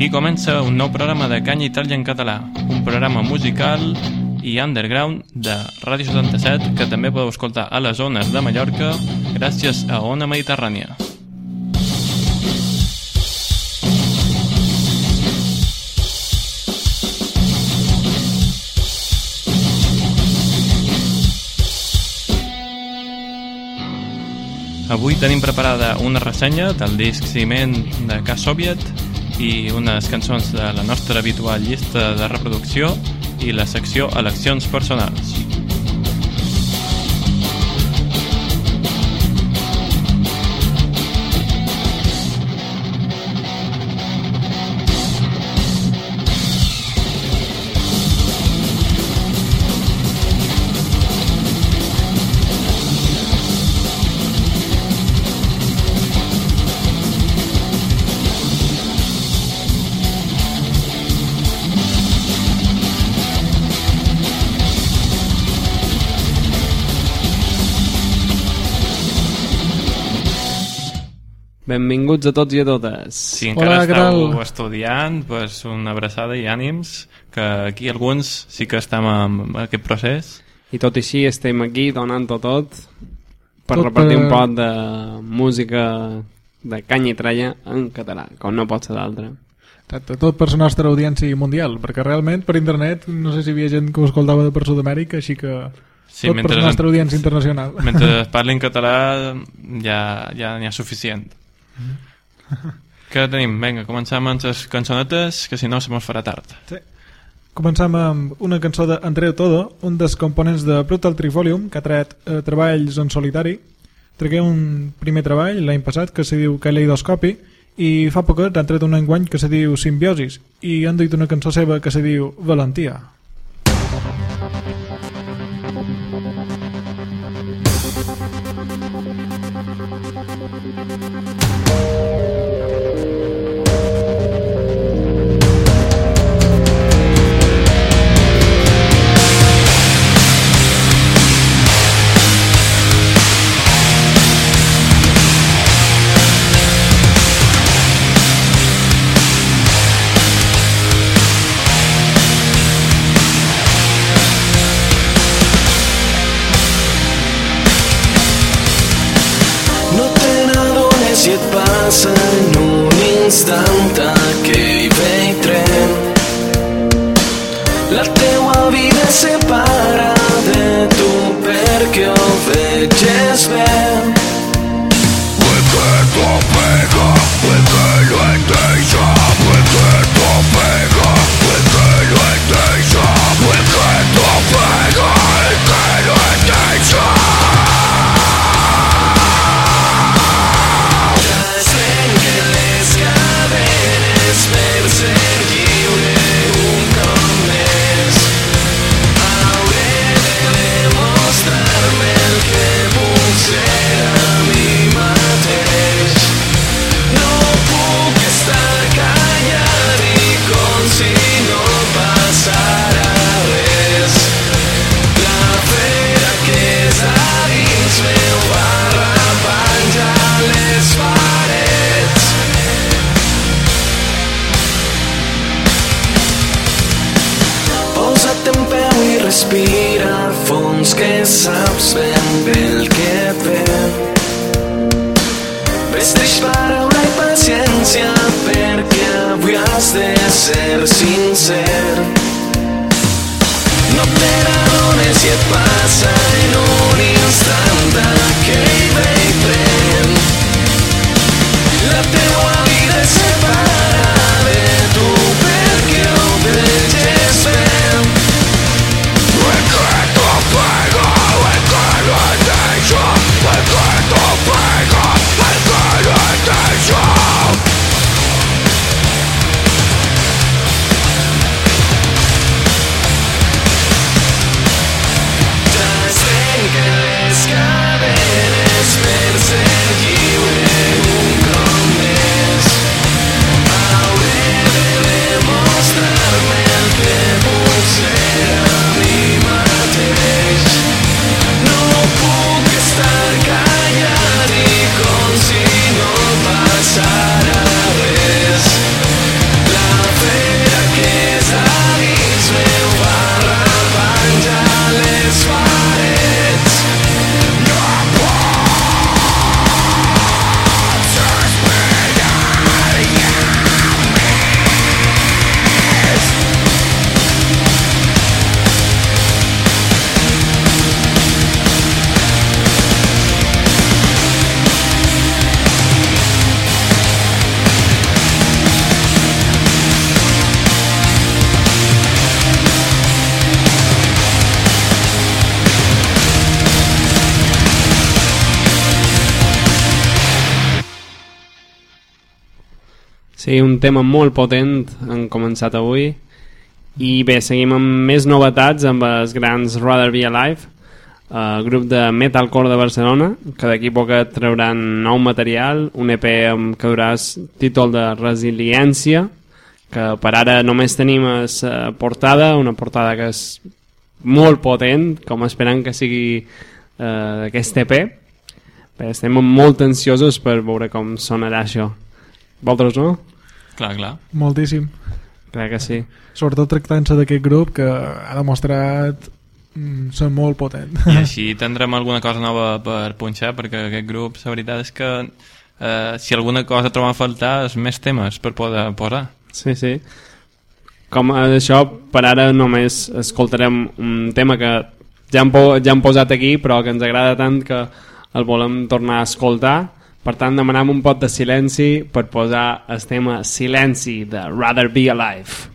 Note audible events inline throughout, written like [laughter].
Aquí comença un nou programa de Canya Itàlia en català, un programa musical i underground de Ràdio 77 que també podeu escoltar a les zones de Mallorca gràcies a Ona Mediterrània. Avui tenim preparada una ressenya del disc Ciment de Cas Soviet i unes cançons de la nostra habitual llista de reproducció i la secció Eleccions personals. Benvinguts a tots i a totes. Si encara Hola, estàu Gral. estudiant, pues una abraçada i ànims, que aquí alguns sí que estem en aquest procés. I tot i així estem aquí donant-ho tot per Tot repartir per- un pot de música de canya i tralla en català, com no pot ser d'altra. Exacte, tot per la nostra audiència mundial, perquè realment per internet no sé si hi havia gent que ho escoltava de per Sud-amèrica, així que Sí, tot per la nostra audiència internacional. Mentre es [laughs] parli en català ja ja n'hi ha suficient. [laughs] Què tenim? Vinga, comencem amb les cançonetes, que si no se mos farà tard. Sí. Començam amb una cançó d'Andreu Todo, un dels components de Brutal Trifolium, que ha tret eh, treballs en solitari. Tragué un primer treball l'any passat que se diu Kaleidoscopi i fa poquet han tret un enguany que se diu Simbiosis i han dit una cançó seva que se diu Valentia. No Sí, un tema molt potent han començat avui. I bé, seguim amb més novetats amb els grans Rather Be Alive el grup de metalcore de Barcelona que d'aquí poc trauran nou material un EP que duràs títol de Resiliència que per ara només tenim la portada, una portada que és molt potent, com esperant que sigui eh, aquest EP Bé, estem molt ansiosos per veure com sonarà això. Vosaltres no? Clar, clar. Moltíssim. Crec que sí. Sobretot tractant-se d'aquest grup que ha demostrat mm, ser molt potent. I [laughs] així tindrem alguna cosa nova per punxar, perquè aquest grup, la veritat és que eh, si alguna cosa trobem a faltar és més temes per poder posar. Sí, sí. Com a això, per ara només escoltarem un tema que ja hem, ja hem posat aquí, però que ens agrada tant que el volem tornar a escoltar per tant, demanem un pot de silenci per posar el tema Silenci de Rather Be Alive.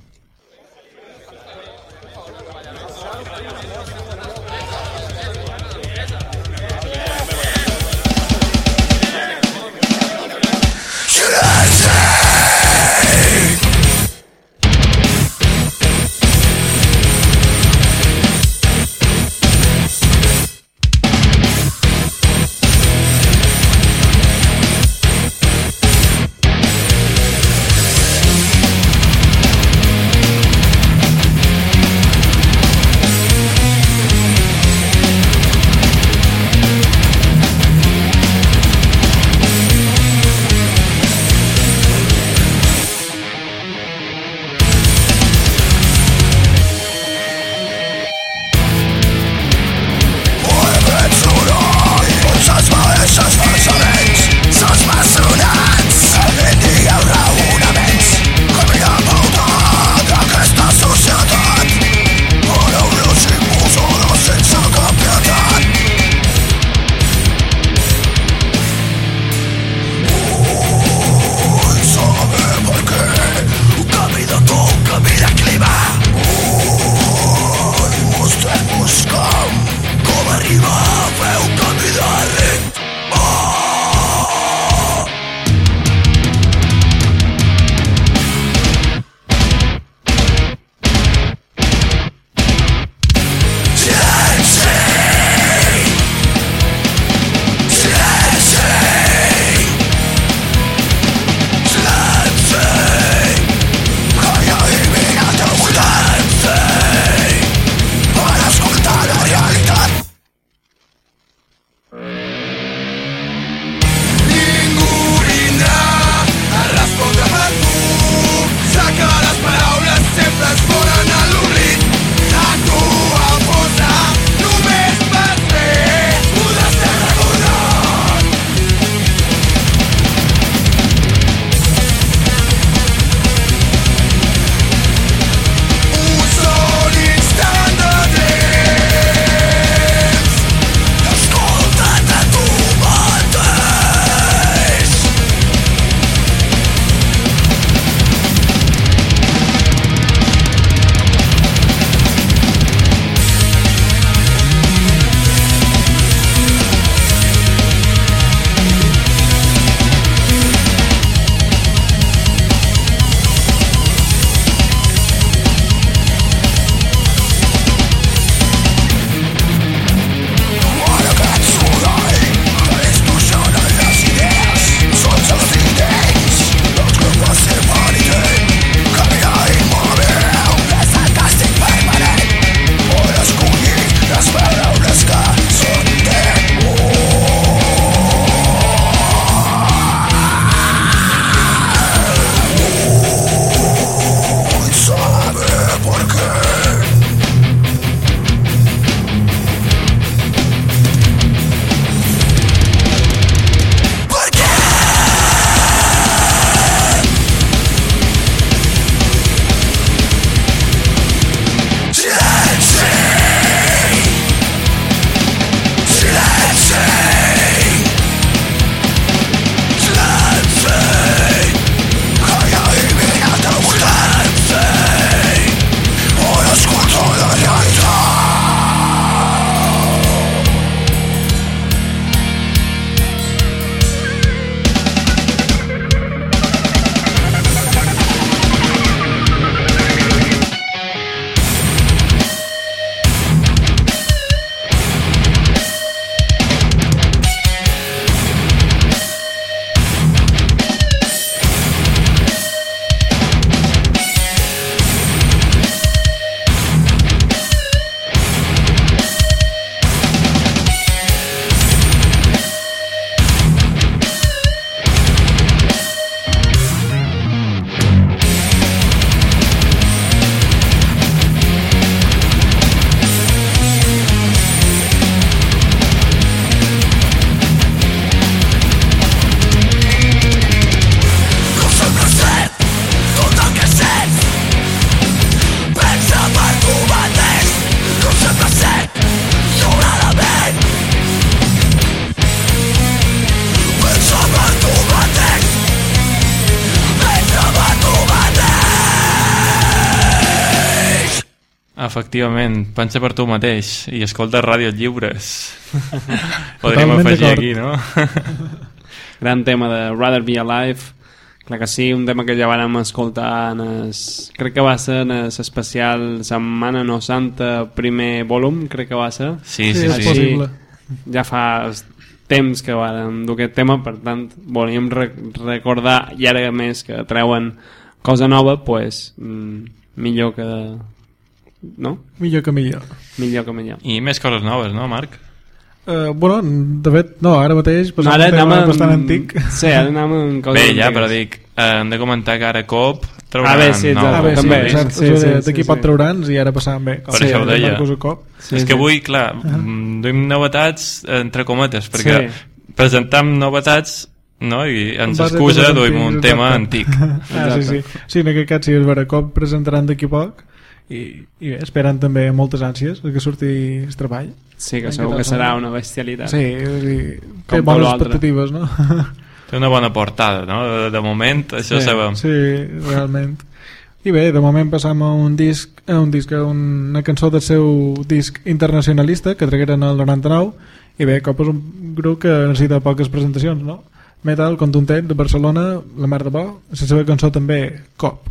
Efectivament, pensa per tu mateix i escolta ràdios lliures. [laughs] Podríem Totalment afegir aquí, no? [laughs] Gran tema de Rather Be Alive. Clar que sí, un tema que ja vàrem escoltar en es... crec que va ser en l'especial Setmana No Santa primer volum, crec que va ser. Sí, Sí, sí, és sí. possible. Ja fa temps que vàrem dur aquest tema, per tant, volíem re recordar, i ara més que treuen cosa nova, pues, mm, millor que... No? Millor que millor. Millor que millor. I més coses noves, no, Marc? Uh, bueno, de fet, no, ara mateix No, passem ara anem amb- bastant antic. Sí, ara anem amb coses Bé, ja, antigues. però dic, eh, hem de comentar que ara COP Ah, trauran bé, sí, exacte. Ah, bé, sí, també, cert, sí, sí, sí, d'aquí sí, pot sí. traure'ns i ara passàvem bé. Per això ho deia. Sí, és sí. que avui, clar, mm, duim novetats entre cometes, perquè Sí. presentam novetats no? i ens base excusa duim un tema exacte. antic. Ah, sí, sí. Sí, en aquest cas sí, és vera, cop presentaran d'aquí poc i, i bé, esperen també amb moltes ànsies que surti el treball. Sí, que segur que serà una bestialitat. Sí, Com té bones expectatives, no? Té una bona portada, no? De, de moment, això sí, sabem. Sí, realment. I bé, de moment passam a un disc, a un disc, a una cançó del seu disc internacionalista que tragueren el 99 i bé, Cop és un grup que necessita poques presentacions, no? Metal, contuntet, de Barcelona, la mer de bo, la seva cançó també, Cop.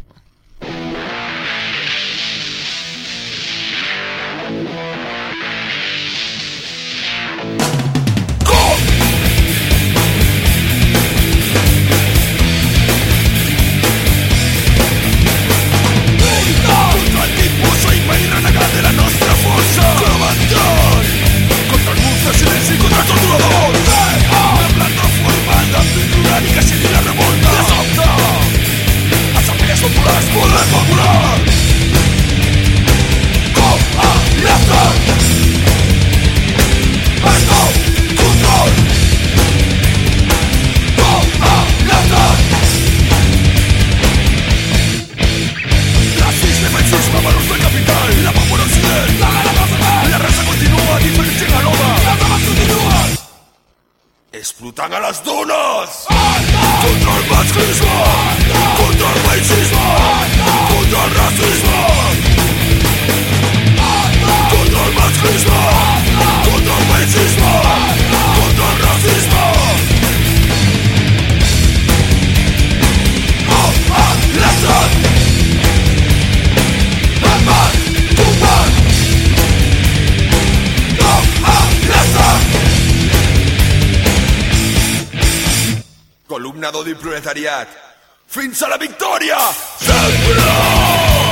están a las dunas. ¡Control más Columnador del proletariat Fins a la victòria Sempre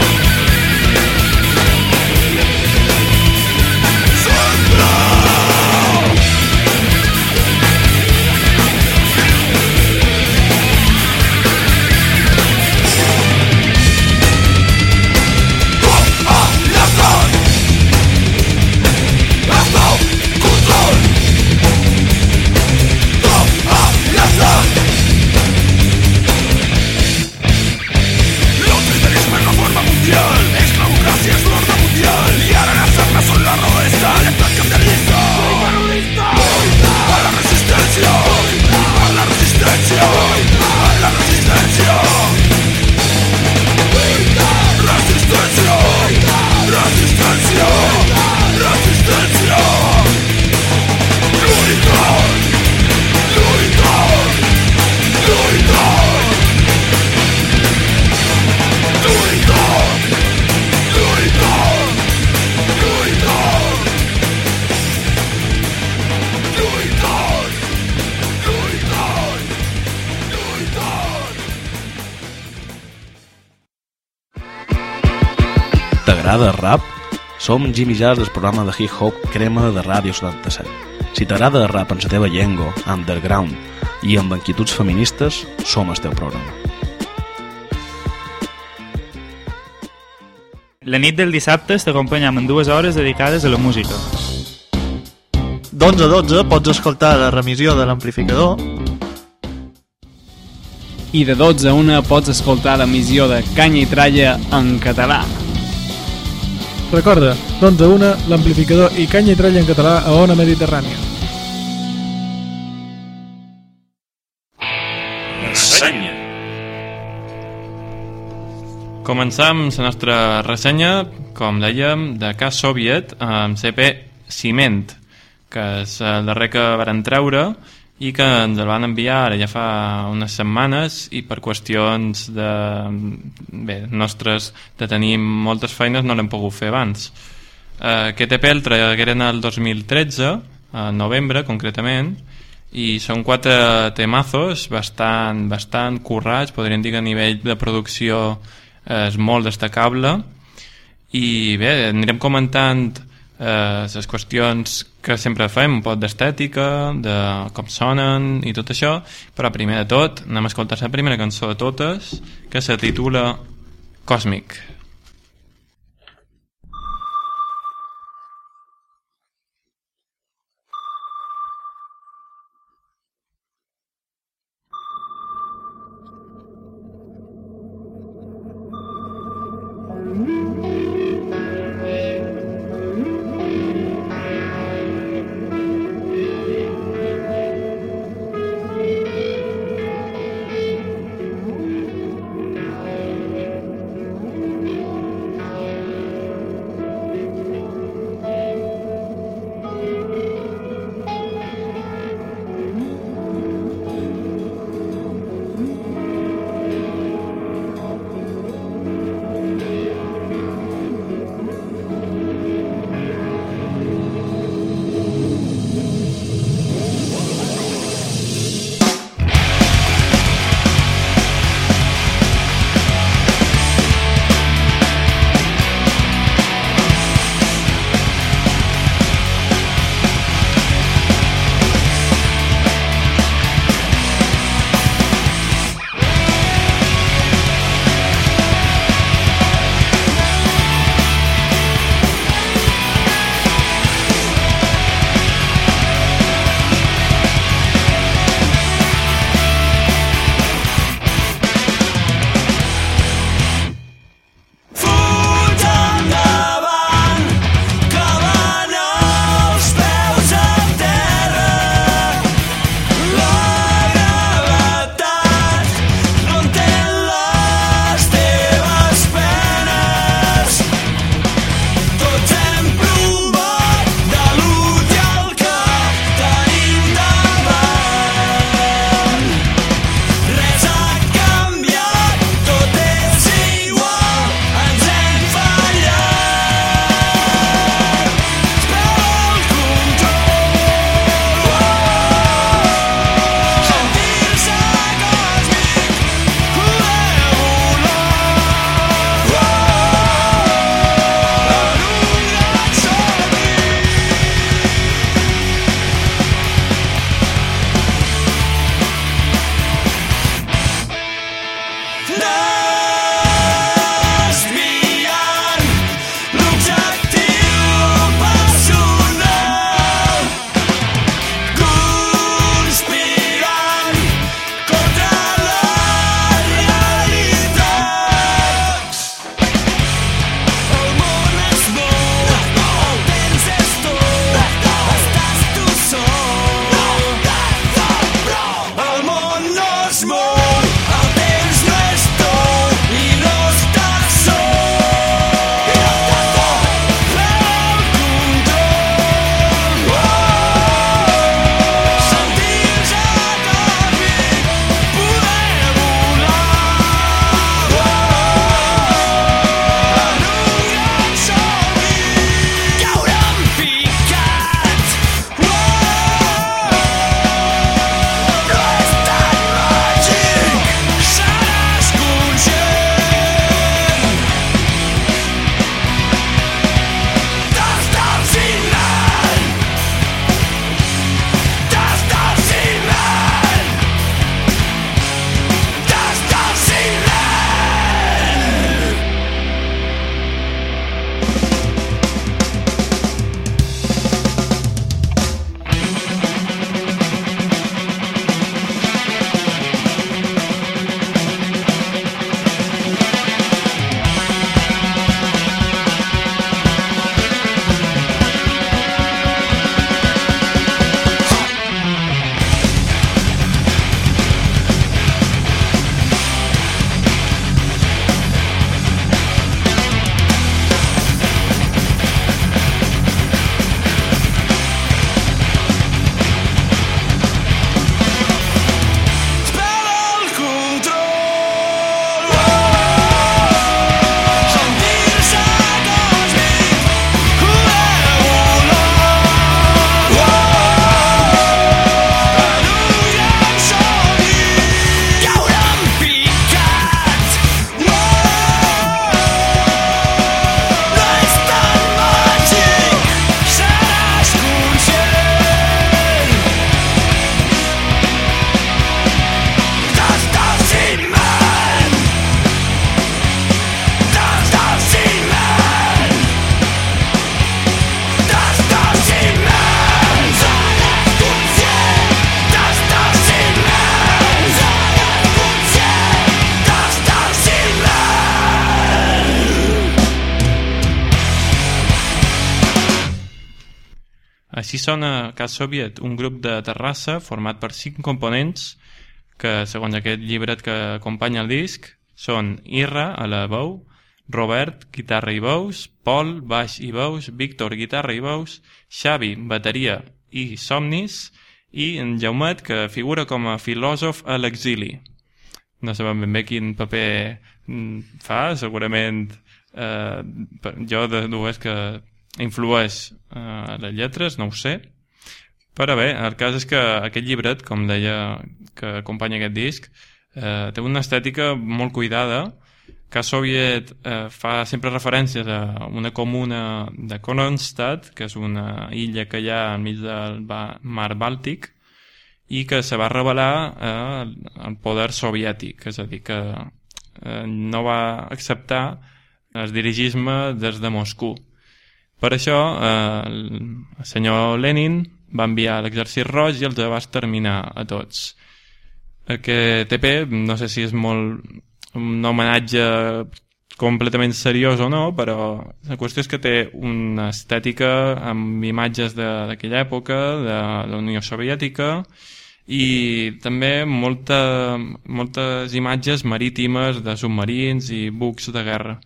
T'agrada el rap? Som Jimmy Jazz del programa de hip-hop Crema de Ràdio 77. Si t'agrada el rap en la teva llengua, underground i amb inquietuds feministes, som el teu programa. La nit del dissabte t'acompanyam en dues hores dedicades a la música. d'11 a 12 pots escoltar la remissió de l'amplificador I de 12 a 1 pots escoltar l'emissió de Canya i Tralla en català. Recorda, d'11 a 1, l'amplificador i canya i tralla en català a Ona Mediterrània. Senya. Començam la nostra ressenya, com dèiem, de cas soviet amb CP Ciment, que és el darrer que varen treure i que ens el van enviar ara ja fa unes setmanes i per qüestions de, bé, nostres de tenir moltes feines no l'hem pogut fer abans. Eh, aquest EP el tragueren el 2013, a novembre concretament, i són quatre temazos bastant, bastant currats, podríem dir que a nivell de producció és molt destacable i bé, anirem comentant eh, les qüestions que sempre fem, un pot d'estètica, de com sonen i tot això, però primer de tot anem a escoltar la primera cançó de totes que se titula Cosmic. Thank sona Cas Soviet, un grup de Terrassa format per cinc components que, segons aquest llibret que acompanya el disc, són Irra, a la veu, Robert, guitarra i veus, Pol, baix i veus, Víctor, guitarra i veus, Xavi, bateria i somnis, i en Jaumet, que figura com a filòsof a l'exili. No sabem ben bé quin paper mm, fa, segurament eh, jo de dues que influeix eh, a les lletres, no ho sé, però bé, el cas és que aquest llibret, com deia, que acompanya aquest disc, eh, té una estètica molt cuidada, que Soviet eh, fa sempre referències a una comuna de Kronstadt, que és una illa que hi ha enmig del mar Bàltic, i que se va revelar eh, el poder soviètic, és a dir, que eh, no va acceptar el dirigisme des de Moscou. Per això, eh, el senyor Lenin va enviar l'exèrcit roig i els va exterminar a tots. Aquest EP, no sé si és molt un homenatge completament seriós o no, però la qüestió és que té una estètica amb imatges d'aquella època, de la Unió Soviètica, i també molta, moltes imatges marítimes de submarins i bucs de guerra.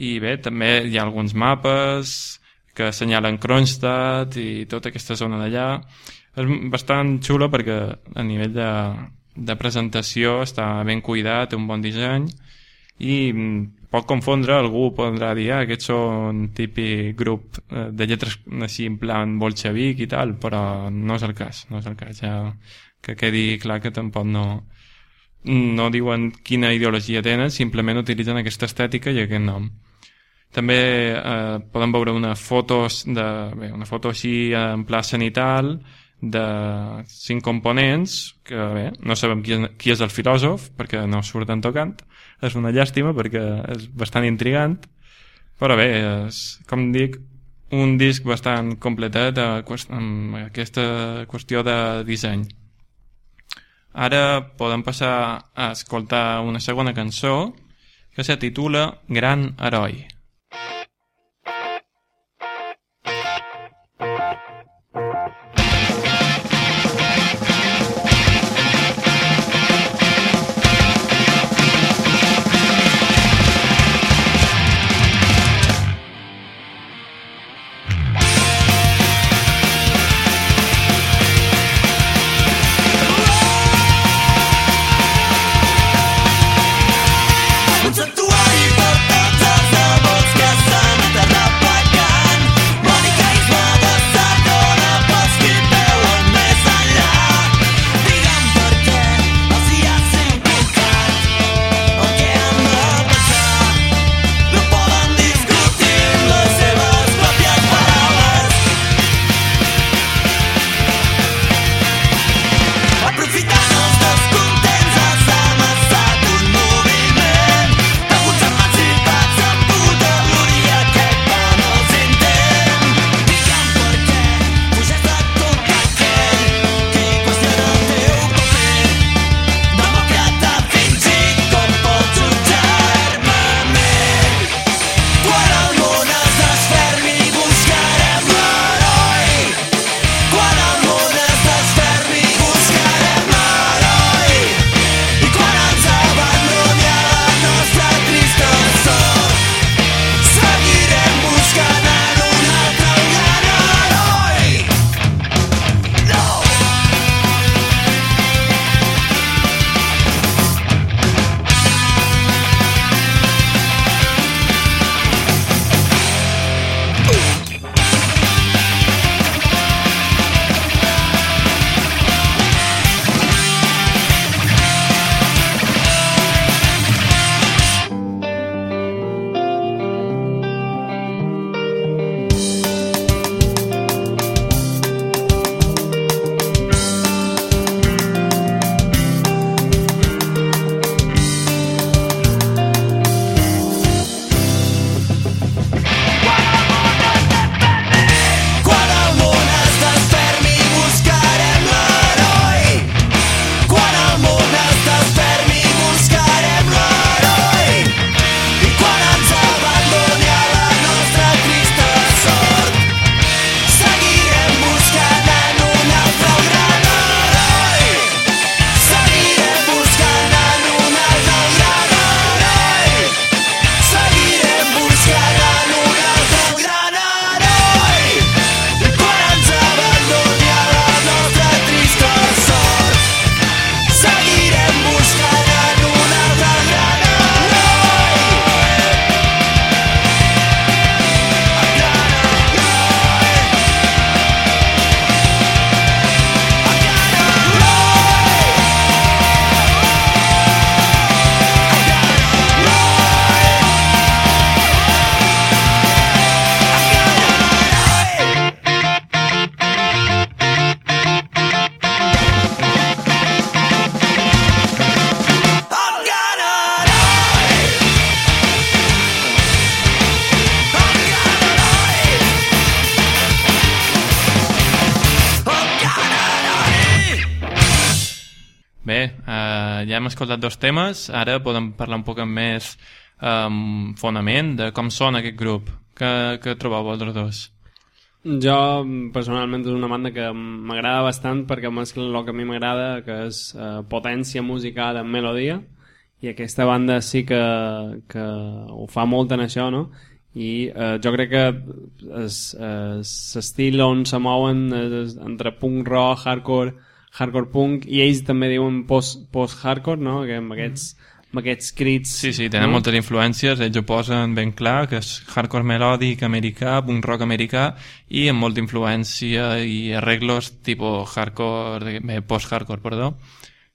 I bé, també hi ha alguns mapes que assenyalen Kronstadt i tota aquesta zona d'allà. És bastant xulo perquè a nivell de, de presentació està ben cuidat, té un bon disseny i mm, pot confondre, algú podrà dir ah, aquests són típic grup eh, de lletres així en plan bolxevic i tal, però no és el cas, no és el cas, ja que quedi clar que tampoc no, no diuen quina ideologia tenen, simplement utilitzen aquesta estètica i aquest nom. També eh, podem veure unes fotos de, bé, una foto així en pla cenital de cinc components que bé, no sabem qui és, qui és el filòsof perquè no surten tocant. És una llàstima perquè és bastant intrigant. Però bé, és, com dic un disc bastant completet qüest- amb aquesta qüestió de disseny. Ara podem passar a escoltar una segona cançó que se titula Gran Heroi escoltat dos temes, ara podem parlar un poc més um, fonament de com sona aquest grup. Què, què trobeu vosaltres dos? Jo, personalment, és una banda que m'agrada bastant perquè mescla el que a mi m'agrada, que és eh, potència musical amb melodia, i aquesta banda sí que, que ho fa molt en això, no? i eh, jo crec que l'estil on se mouen és entre punk rock, hardcore, hardcore punk i ells també diuen post-hardcore, post no? que amb aquests, amb aquests crits... Sí, sí, tenen no? moltes influències, ells ho posen ben clar, que és hardcore melòdic americà, punk rock americà, i amb molta influència i arreglos tipus hardcore, post-hardcore, perdó.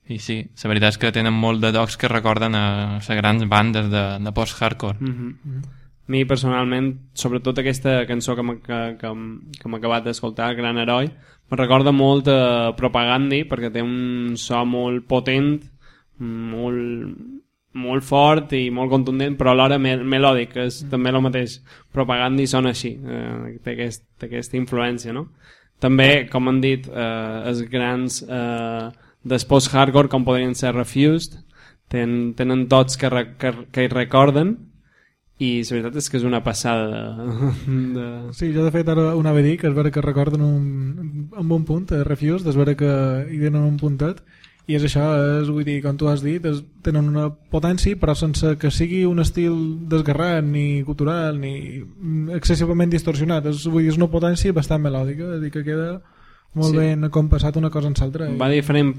I sí, la veritat és que tenen molt de docs que recorden a les grans bandes de, de post-hardcore. Mm -hmm. Mm mi personalment, sobretot aquesta cançó que que, que, que acabat d'escoltar, Gran Heroi, me recorda molt a Propagandi perquè té un so molt potent, molt, molt fort i molt contundent, però alhora me melòdic, és també el mateix. Propagandi sona així, eh, té, aquest, té aquesta influència, no? També, com han dit, eh, els grans eh, després hardcore com podrien ser Refused, ten, tenen tots que, re, que, que hi recorden, i la veritat és que és una passada de... Sí, jo de fet ara una ve dir que és vera que recorden un, un bon punt, a Refuse, és vera que hi tenen un puntet i és això, és, vull dir, com tu has dit és, tenen una potència però sense que sigui un estil desgarrat ni cultural ni excessivament distorsionat. És, vull dir, és una potència bastant melòdica és dir, que queda molt sí. ben compassat una cosa en l'altra. Va de diferent,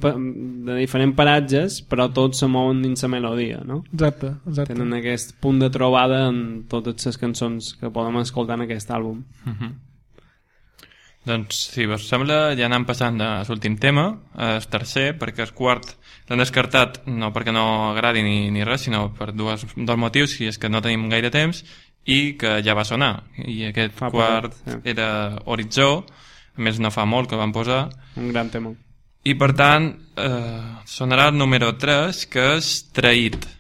de diferents paratges, però tots se mouen dins la melodia, no? Exacte, exacte. Tenen aquest punt de trobada en totes les cançons que podem escoltar en aquest àlbum. Uh -huh. Doncs, si us sembla, ja anem passant a l'últim tema, el tercer, perquè el quart l'han descartat no perquè no agradi ni, ni res, sinó per dues, dos motius, i és que no tenim gaire temps, i que ja va sonar. I aquest Fa quart poc, sí. era Horitzó, més no fa molt que van posar. Un gran tema. I per tant eh, sonarà el número 3 que és Traït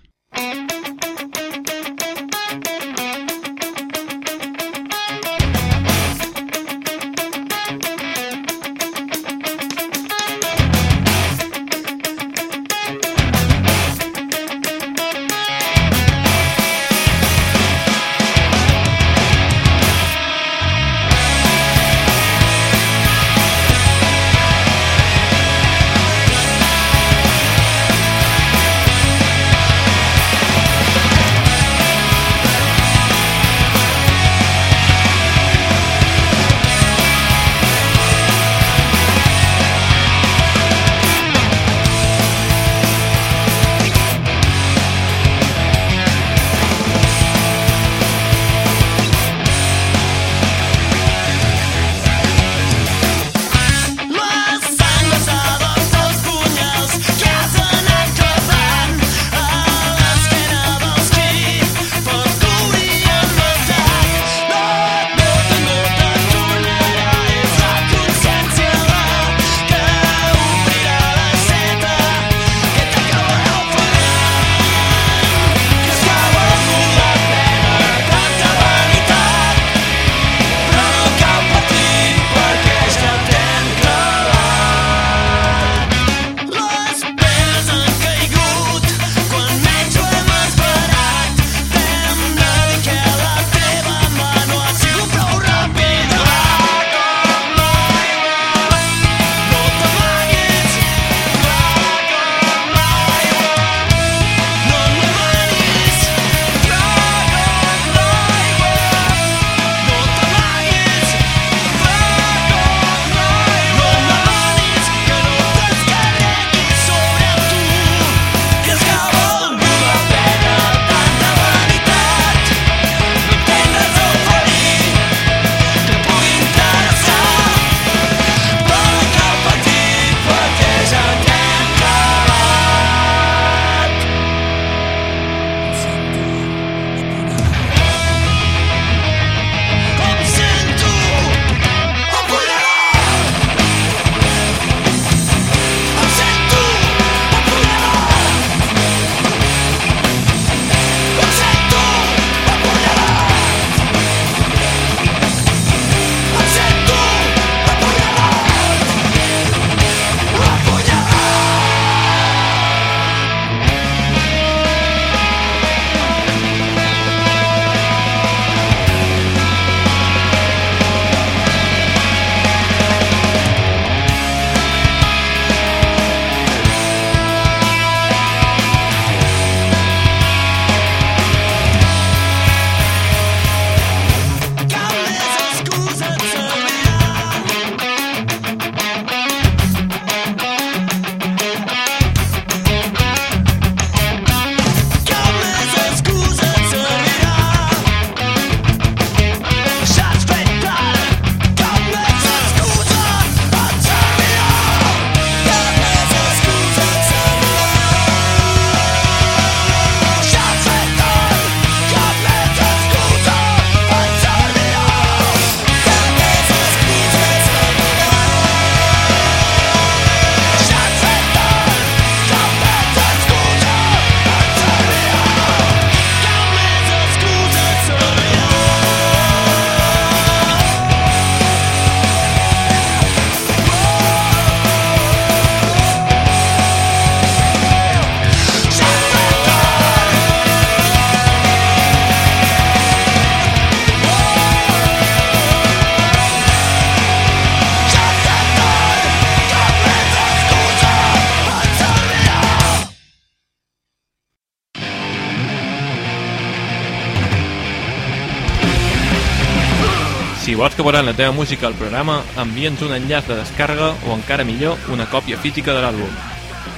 Si vols que posem la teva música al programa, envia'ns un enllaç de descàrrega o encara millor, una còpia física de l'àlbum.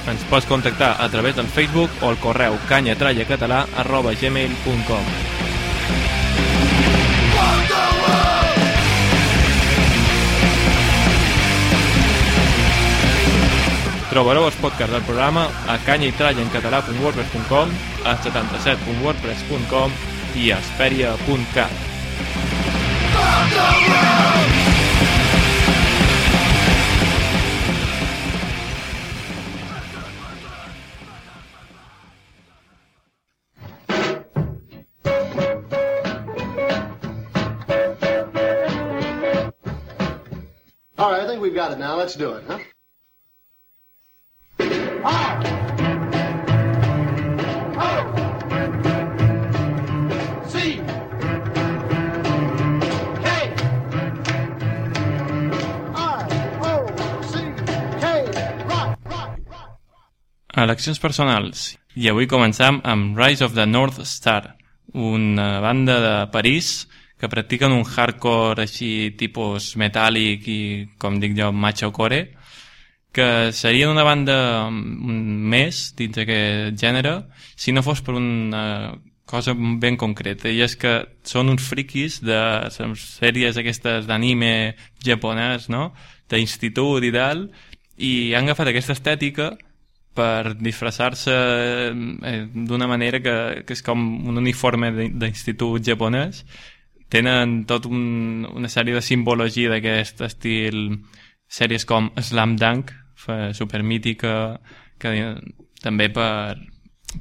Ens pots contactar a través del Facebook o el correu canyatrallacatalà arroba gmail.com Trobareu els podcasts del programa a canyaitrallencatalà.wordpress.com, a 77.wordpress.com i a esperia.cat. All right, I think we've got it now. Let's do it, huh? C. Eleccions personals. I avui començam amb Rise of the North Star, una banda de París que practiquen un hardcore així tipus metàl·lic i, com dic jo, machocore, que serien una banda mm, més dins d'aquest gènere si no fos per una cosa ben concreta i és que són uns friquis de sèries aquestes d'anime japonès, no? d'institut i tal i han agafat aquesta estètica per disfressar-se eh, d'una manera que, que és com un uniforme d'in- d'institut japonès tenen tot un, una sèrie de simbologia d'aquest estil sèries com Slam Dunk supermítica que també per,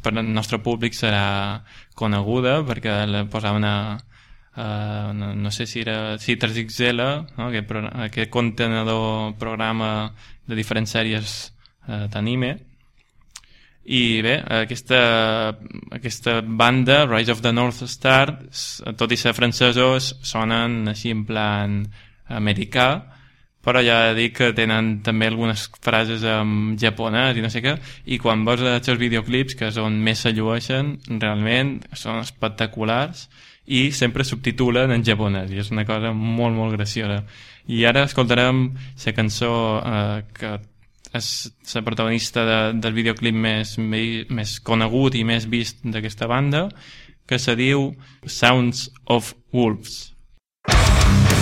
per el nostre públic serà coneguda perquè la posaven a, a no, no sé si era si 3XL no? aquest, aquest contenedor programa de diferents sèries eh, d'anime i bé, aquesta, aquesta banda, Rise of the North Star, tot i ser francesos, sonen així en plan americà, però ja dic que tenen també algunes frases en japonès i no sé què, i quan veus els seus videoclips, que és on més se llueixen, realment són espectaculars i sempre subtitulen en japonès, i és una cosa molt, molt graciosa. I ara escoltarem la cançó eh, que és la protagonista de, del videoclip més, més, conegut i més vist d'aquesta banda, que se diu Sounds of Wolves. And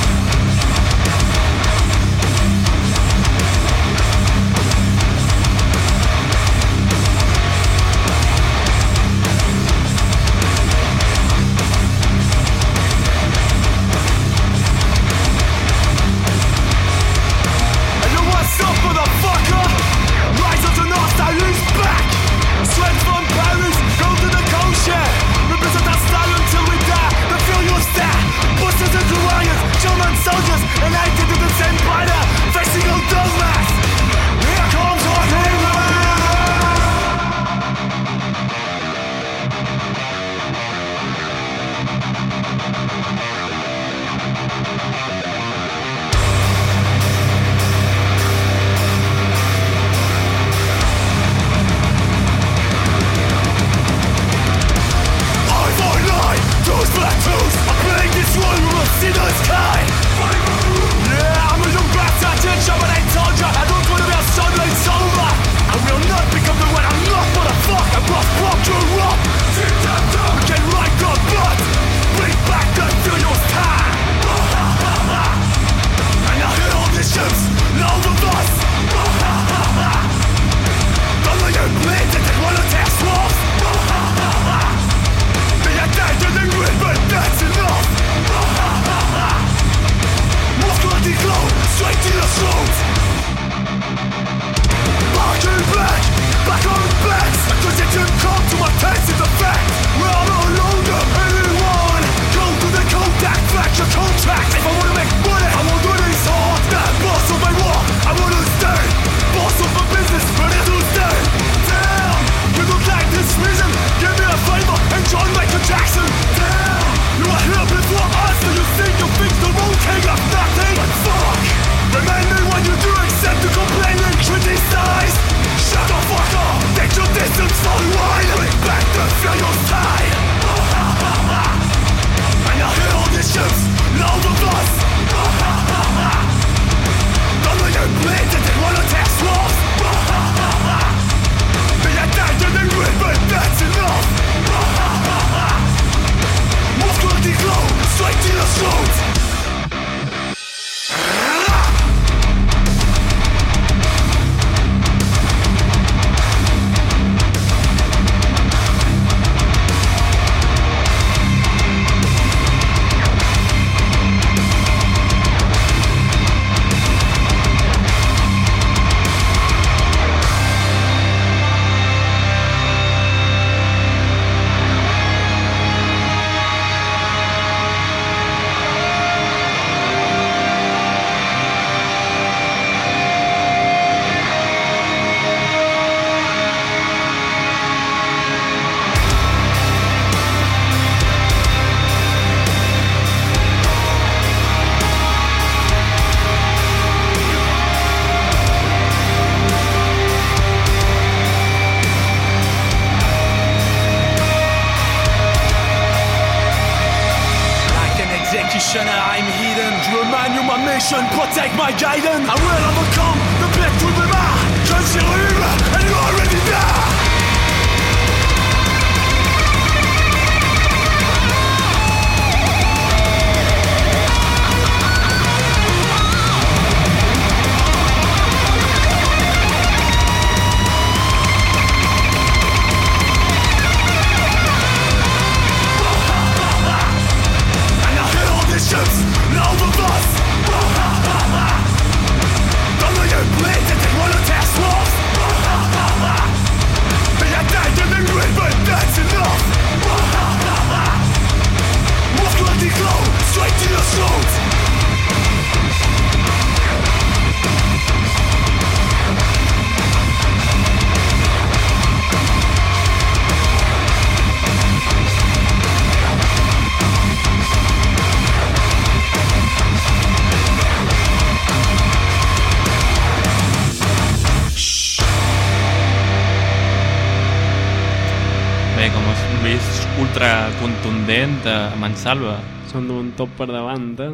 ultra contundent a Mansalva. Són d'un top per davant, eh?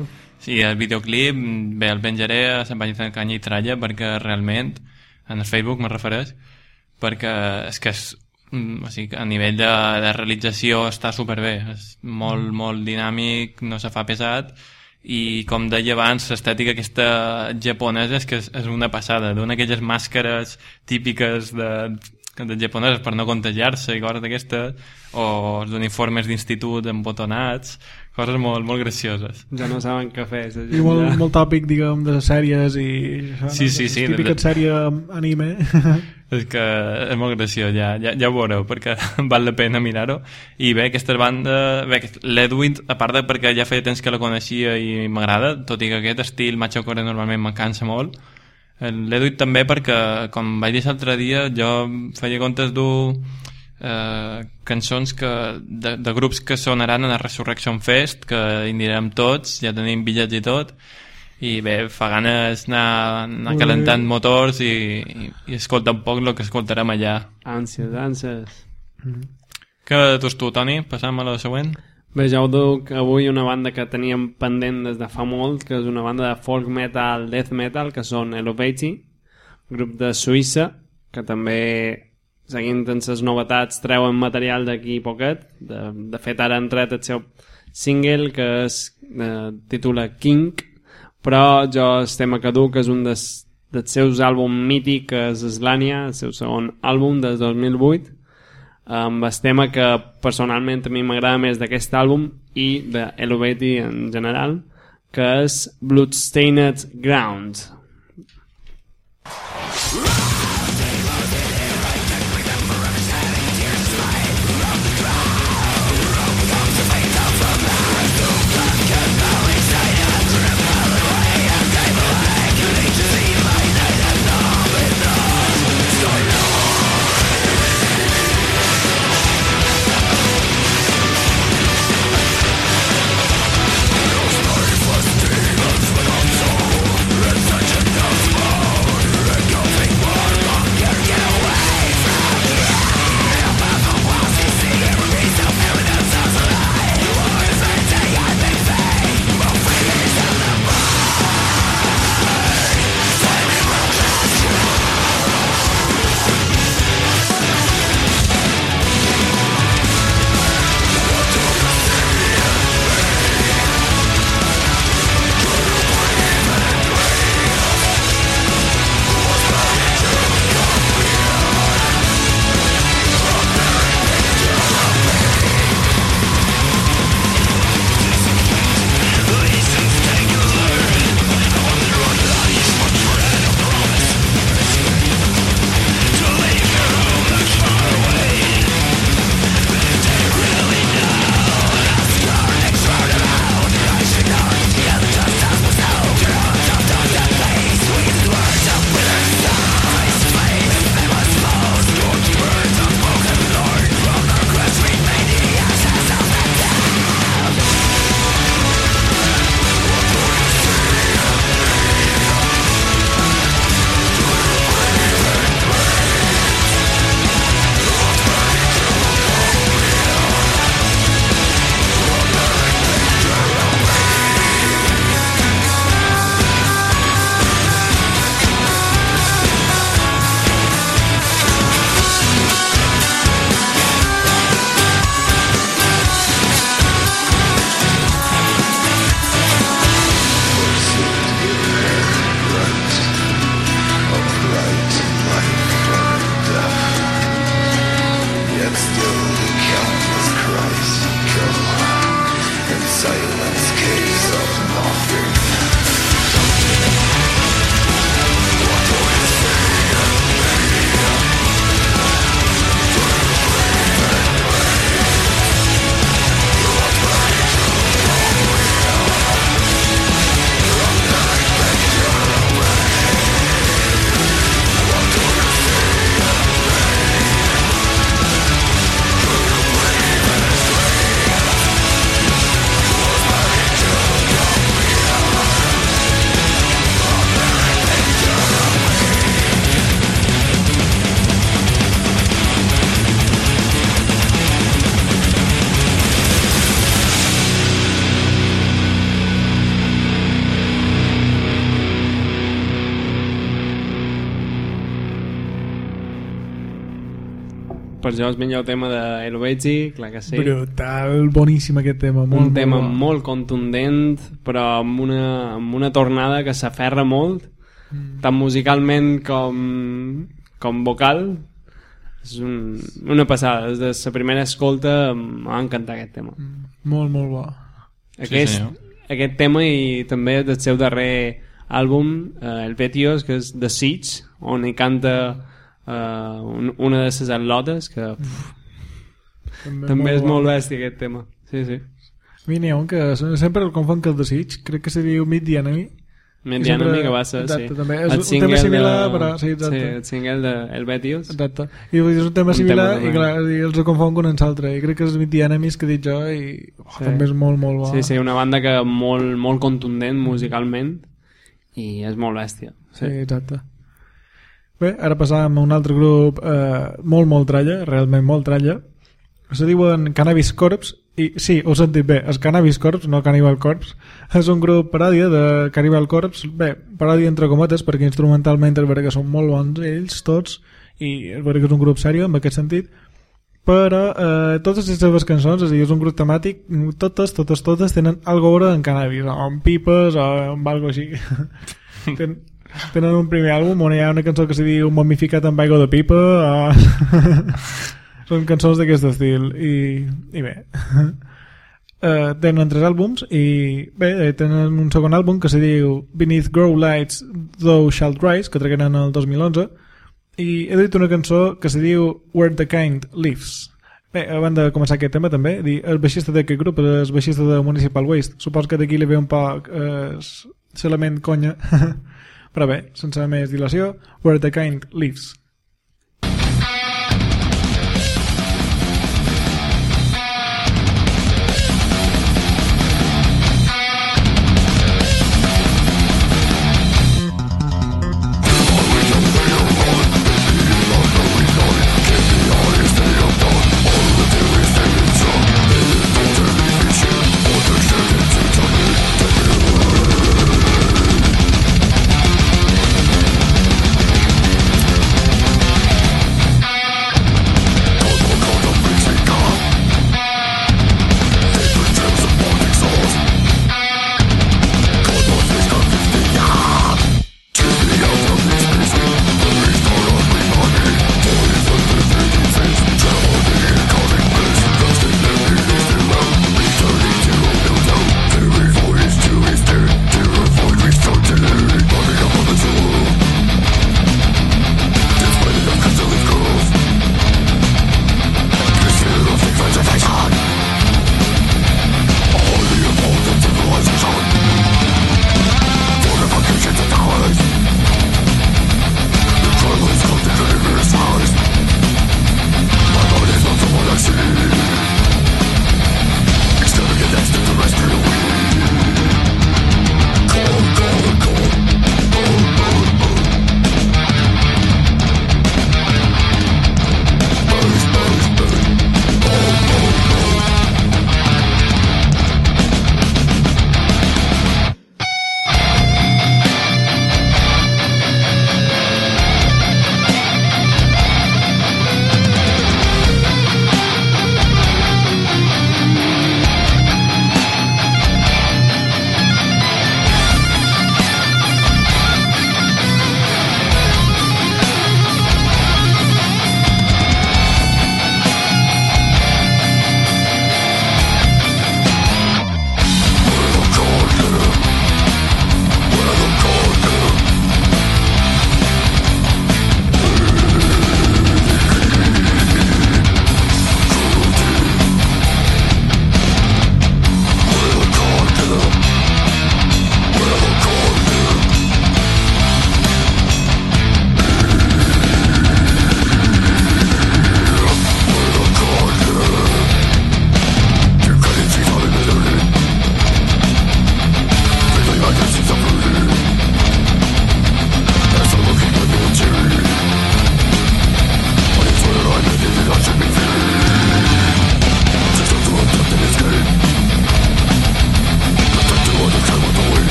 Sí, el videoclip, bé, el penjaré a Sant Bany de Canya i Tralla perquè realment, en el Facebook me refereix, perquè és que és, mm, o sigui, a nivell de, de realització està superbé, és molt, molt dinàmic, no se fa pesat, i com deia abans, l'estètica aquesta japonesa és que és, és una passada, d'una d'aquelles màscares típiques de, de japoneses per no contagiar-se i coses d'aquestes, o els uniformes d'institut embotonats, coses molt, molt gracioses. Ja no saben què fer. I molt, ja. molt tòpic, diguem, de les sèries i... Això, Sí, no? sí, sí, típiques de- sèries anime. [laughs] És que és molt graciós, ja, ja, ja ho veureu, perquè [laughs] val la pena mirar-ho. I bé, aquesta banda... Bé, l'Edwin, a part de perquè ja feia temps que la coneixia i m'agrada, tot i que aquest estil machocore normalment me cansa molt, l'Edwin també perquè, com vaig dir l'altre dia, jo feia comptes dur eh, cançons que, de, de grups que sonaran a la Resurrection Fest, que hi anirem tots, ja tenim bitllets i tot, i bé, fa ganes anar, anar calentant motors i, i, i escoltar un poc el que escoltarem allà. Ànsies, ànsies. Què dius tu, Toni? Passam a la següent? Bé, ja ho dic avui una banda que teníem pendent des de fa molt, que és una banda de folk metal, death metal, que són Elopati, grup de Suïssa, que també, seguint amb les novetats, treuen material d'aquí poquet. De, de fet, ara han tret el seu single, que es eh, titula King, però jo el tema que duc és un dels, dels seus àlbums mític, que és Slania, el seu segon àlbum des 2008, amb el tema que personalment a mi m'agrada més d'aquest àlbum i de Eluveti en general, que és Bloodstained Ground. Per jo és millor tema de Helvegi, clar que sí. Brutal, boníssim aquest tema. Molt, un tema molt, bo. molt contundent, però amb una, amb una tornada que s'aferra molt, Mm. tant musicalment com, com vocal. És un, una passada. Des de la primera escolta m'ha encantat aquest tema. Molt, molt bo. Aquest, senyor. aquest tema i també del seu darrer àlbum, eh, el Vetios, que és The Siege, on hi canta un, una de les atlotes, que uf, També, també és molt bèstia aquest tema. Sí, sí. A mi n'hi ha un que sempre el confon que el desig, crec que se diu the Enemy. Mediana sempre- mica va ser, sí. exacte, també. És El un tema similar, de... però sí, exacte. Sí, el single de El Betios. Exacte. I és un tema Un similar tema i, clar, i els confon un amb l'altre. I crec que és the Enemies que he dit jo i oh, Sí. també és molt, molt bo. Sí, sí, una banda que molt, molt contundent musicalment i és molt bèstia. Sí, exacte. Bé, ara passàvem a un altre grup eh, molt, molt tralla, realment molt tralla. Se diuen Cannabis Corps i sí, ho sentit bé, és Cannabis Corps, no Cannibal Corps. És un grup paròdia de Cannibal Corps, bé, paròdia entre cometes perquè instrumentalment és veritat que són molt bons ells tots i és veritat que és un grup sèrio en aquest sentit però eh, totes les seves cançons, és a dir, és un grup temàtic, totes, totes, totes tenen algo a veure amb cannabis, o amb pipes o amb algo així. [laughs] Ten, tenen un primer àlbum on hi ha una cançó que se diu Momificat amb aigua de pipa o... [laughs] són cançons d'aquest estil i, i bé uh, [laughs] tenen tres àlbums i bé, eh, tenen un segon àlbum que se diu Beneath Grow Lights Thou Shalt Rise que tragueren el 2011 i he dit una cançó que se diu Where the Kind Lives Bé, abans de començar aquest tema també, dir, el baixista d'aquest grup és el baixista de Municipal Waste. Supos que d'aquí li ve un poc eh, l'element conya. [laughs] Però bé, sense més dilació, Where the Kind Lives.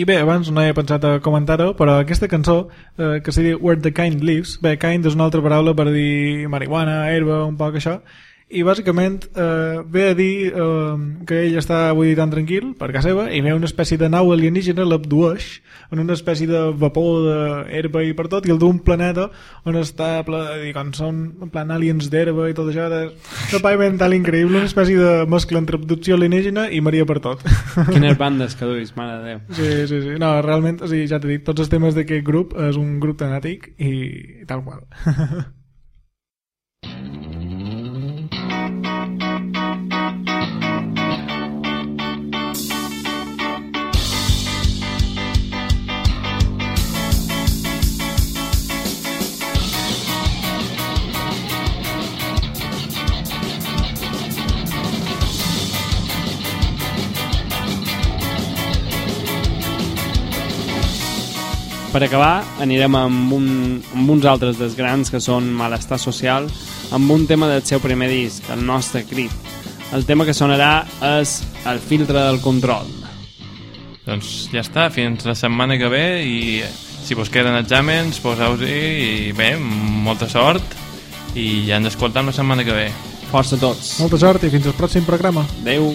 I bé, abans no he pensat a comentar-ho, però aquesta cançó, eh, que se diu Where the Kind Lives, bé, kind és una altra paraula per dir marihuana, herba, un poc això, i bàsicament eh, ve a dir eh, que ell està avui tan tranquil per casa seva i ve una espècie de nau alienígena l'abdueix en una espècie de vapor d'herba i per tot i el d'un planeta on està ple, com són en plan aliens d'herba i tot això de, de pa mental increïble una espècie de mescla entre abducció alienígena i Maria per tot [laughs] Quines bandes que duis, mare de Déu. Sí, sí, sí. No, realment, o sigui, ja t'he dit, tots els temes d'aquest grup és un grup temàtic i, i tal qual. [laughs] Per acabar, anirem amb, un, amb uns altres dels grans que són Malestar Social, amb un tema del seu primer disc, el nostre crit. El tema que sonarà és El filtre del control. Doncs ja està, fins la setmana que ve i si vos queden exàmens, poseu-hi i bé, molta sort i ja ens escoltam la setmana que ve. Força a tots. Molta sort i fins al pròxim programa. Adeu.